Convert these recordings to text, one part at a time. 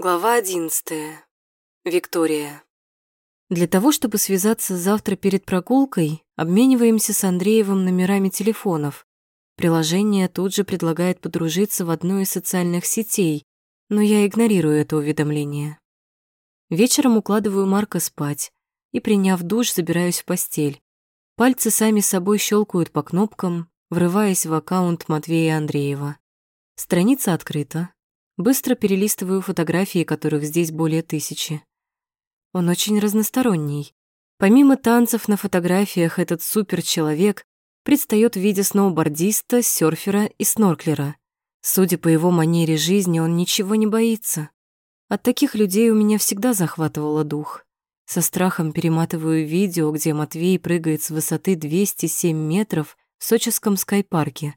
Глава одиннадцатая. Виктория. Для того, чтобы связаться завтра перед прогулкой, обмениваемся с Андреевым номерами телефонов. Приложение тут же предлагает подружиться в одной из социальных сетей, но я игнорирую это уведомление. Вечером укладываю Марка спать и, приняв душ, забираюсь в постель. Пальцы сами собой щелкают по кнопкам, врываясь в аккаунт Матвея Андреева. Страница открыта. Быстро перелистываю фотографии, которых здесь более тысячи. Он очень разносторонний. Помимо танцев на фотографиях, этот суперчеловек предстает в виде сноубордиста, серфера и снорклера. Судя по его манере жизни, он ничего не боится. От таких людей у меня всегда захватывало дух. Со страхом перематываю видео, где Матвей прыгает с высоты 207 метров в соческом скайпарке.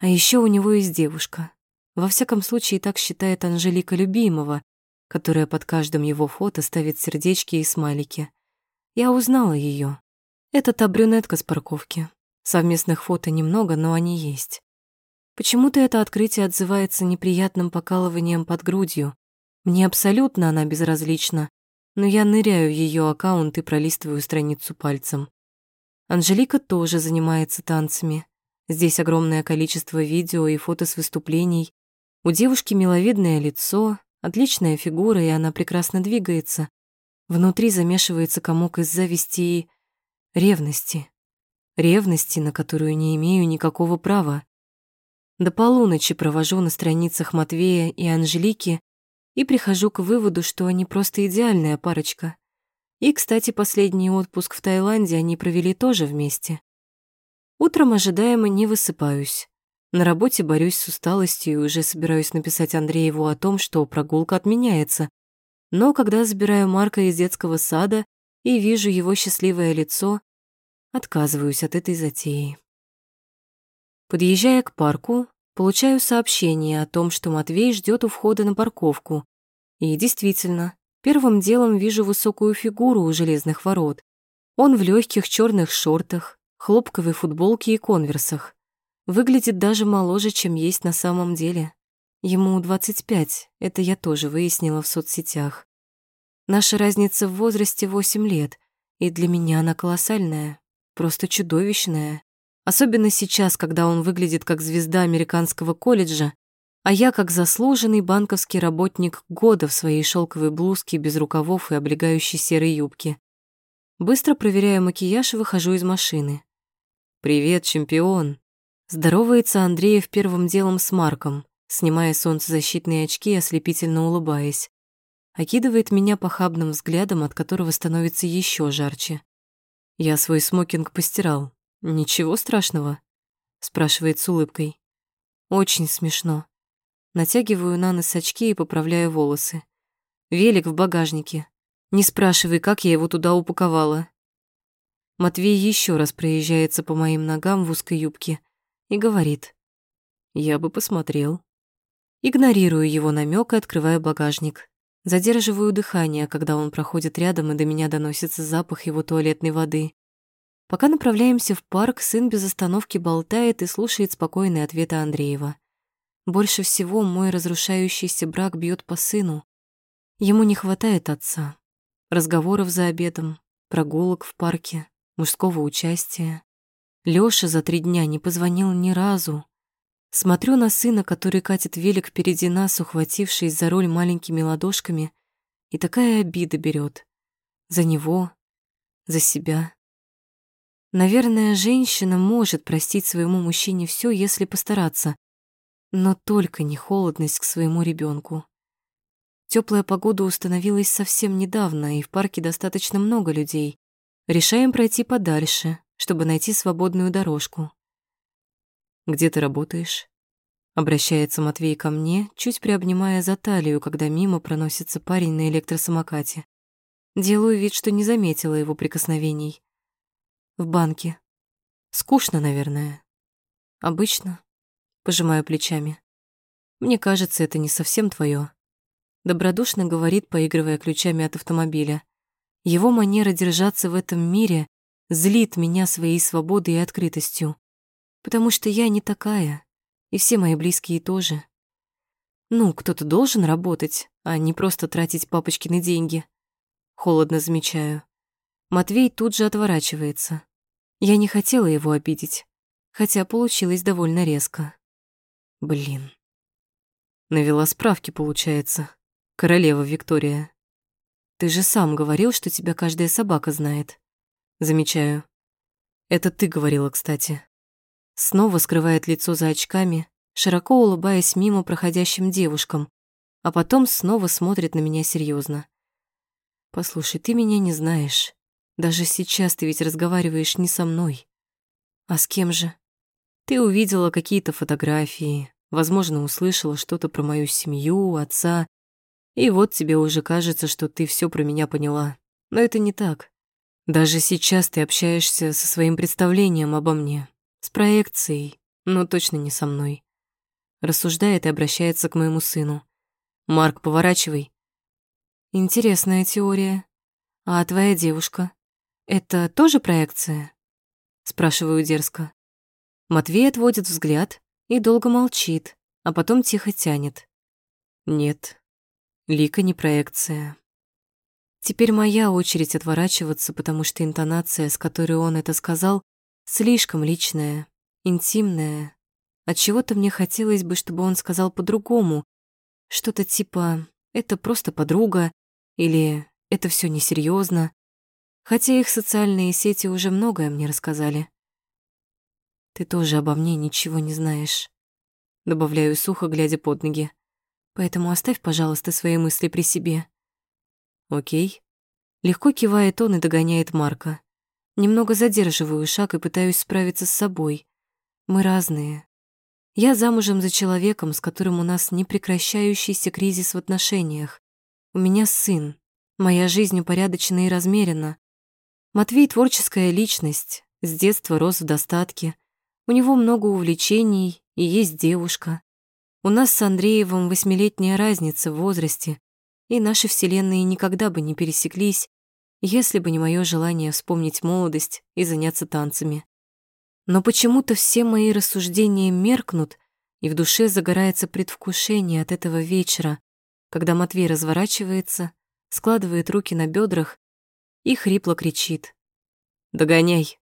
А еще у него есть девушка. Во всяком случае, так считает Анжелика Любимова, которая под каждым его фото ставит сердечки и смайлики. Я узнала ее. Это та брюнетка с парковки. Совместных фото немного, но они есть. Почему-то это открытие отзывается неприятным покалыванием под грудью. Мне абсолютно она безразлична, но я ныряю в ее аккаунт и пролистываю страницу пальцем. Анжелика тоже занимается танцами. Здесь огромное количество видео и фото с выступлений, у девушки миловидное лицо, отличная фигура, и она прекрасно двигается. Внутри замешивается комок из зависти и ревности. Ревности, на которую не имею никакого права. До полуночи провожу на страницах Матвея и Анжелики и прихожу к выводу, что они просто идеальная парочка. И, кстати, последний отпуск в Таиланде они провели тоже вместе. Утром ожидаемо не высыпаюсь. На работе борюсь с усталостью и уже собираюсь написать Андрееву о том, что прогулка отменяется. Но когда забираю Марка из детского сада и вижу его счастливое лицо, отказываюсь от этой затеи. Подъезжая к парку, получаю сообщение о том, что Матвей ждет у входа на парковку. И действительно, первым делом вижу высокую фигуру у железных ворот. Он в легких черных шортах, хлопковой футболке и конверсах. Выглядит даже моложе, чем есть на самом деле. Ему 25, это я тоже выяснила в соцсетях. Наша разница в возрасте 8 лет, и для меня она колоссальная, просто чудовищная. Особенно сейчас, когда он выглядит как звезда американского колледжа, а я как заслуженный банковский работник года в своей шелковой блузке без рукавов и облегающей серой юбке. Быстро проверяю макияж выхожу из машины. «Привет, чемпион!» Здоровается Андреев первым делом с Марком, снимая солнцезащитные очки и ослепительно улыбаясь. Окидывает меня похабным взглядом, от которого становится еще жарче. «Я свой смокинг постирал. Ничего страшного?» спрашивает с улыбкой. «Очень смешно». Натягиваю на нос очки и поправляю волосы. Велик в багажнике. Не спрашивай, как я его туда упаковала. Матвей еще раз проезжается по моим ногам в узкой юбке, и говорит. «Я бы посмотрел». Игнорирую его намек и открываю багажник. Задерживаю дыхание, когда он проходит рядом, и до меня доносится запах его туалетной воды. Пока направляемся в парк, сын без остановки болтает и слушает спокойные ответы Андреева. Больше всего мой разрушающийся брак бьет по сыну. Ему не хватает отца. Разговоров за обедом, прогулок в парке, мужского участия. Лёша за три дня не позвонил ни разу. Смотрю на сына, который катит велик впереди нас, ухватившись за руль маленькими ладошками, и такая обида берет. За него, за себя. Наверное, женщина может простить своему мужчине все, если постараться, но только не холодность к своему ребенку. Теплая погода установилась совсем недавно, и в парке достаточно много людей. Решаем пройти подальше, чтобы найти свободную дорожку. «Где ты работаешь?» Обращается Матвей ко мне, чуть приобнимая за талию, когда мимо проносится парень на электросамокате. Делаю вид, что не заметила его прикосновений. В банке. Скучно, наверное. Обычно. Пожимаю плечами. Мне кажется, это не совсем твое. Добродушно говорит, поигрывая ключами от автомобиля. Его манера держаться в этом мире злит меня своей свободой и открытостью, потому что я не такая, и все мои близкие тоже. Ну, кто-то должен работать, а не просто тратить папочкины деньги. Холодно замечаю. Матвей тут же отворачивается. Я не хотела его обидеть, хотя получилось довольно резко. Блин. Навела справки, получается. Королева Виктория. Ты же сам говорил, что тебя каждая собака знает. Замечаю. Это ты говорила, кстати. Снова скрывает лицо за очками, широко улыбаясь мимо проходящим девушкам, а потом снова смотрит на меня серьезно. Послушай, ты меня не знаешь. Даже сейчас ты ведь разговариваешь не со мной. А с кем же? Ты увидела какие-то фотографии, возможно, услышала что-то про мою семью, отца, и вот тебе уже кажется, что ты все про меня поняла. Но это не так. Даже сейчас ты общаешься со своим представлением обо мне, с проекцией, но точно не со мной. Рассуждает и обращается к моему сыну. «Марк, поворачивай». Интересная теория. А твоя девушка? Это тоже проекция? Спрашиваю дерзко. Матвей отводит взгляд и долго молчит, а потом тихо тянет. Нет, Лика не проекция. Теперь моя очередь отворачиваться, потому что интонация, с которой он это сказал, слишком личная, интимная. От чего-то мне хотелось бы, чтобы он сказал по-другому. Что-то типа «это просто подруга» или «это все несерьезно». Хотя их социальные сети уже многое мне рассказали. «Ты тоже обо мне ничего не знаешь», — добавляю сухо, глядя под ноги. Поэтому оставь, пожалуйста, свои мысли при себе. Окей. Легко кивает он и догоняет Марка. Немного задерживаю шаг и пытаюсь справиться с собой. Мы разные. Я замужем за человеком, с которым у нас непрекращающийся кризис в отношениях. У меня сын. Моя жизнь упорядочена и размерена. Матвей — творческая личность, с детства рос в достатке. У него много увлечений и есть девушка. У нас с Андреевым восьмилетняя разница в возрасте, и наши вселенные никогда бы не пересеклись, если бы не мое желание вспомнить молодость и заняться танцами. Но почему-то все мои рассуждения меркнут, и в душе загорается предвкушение от этого вечера, когда Матвей разворачивается, складывает руки на бедрах и хрипло кричит. «Догоняй!»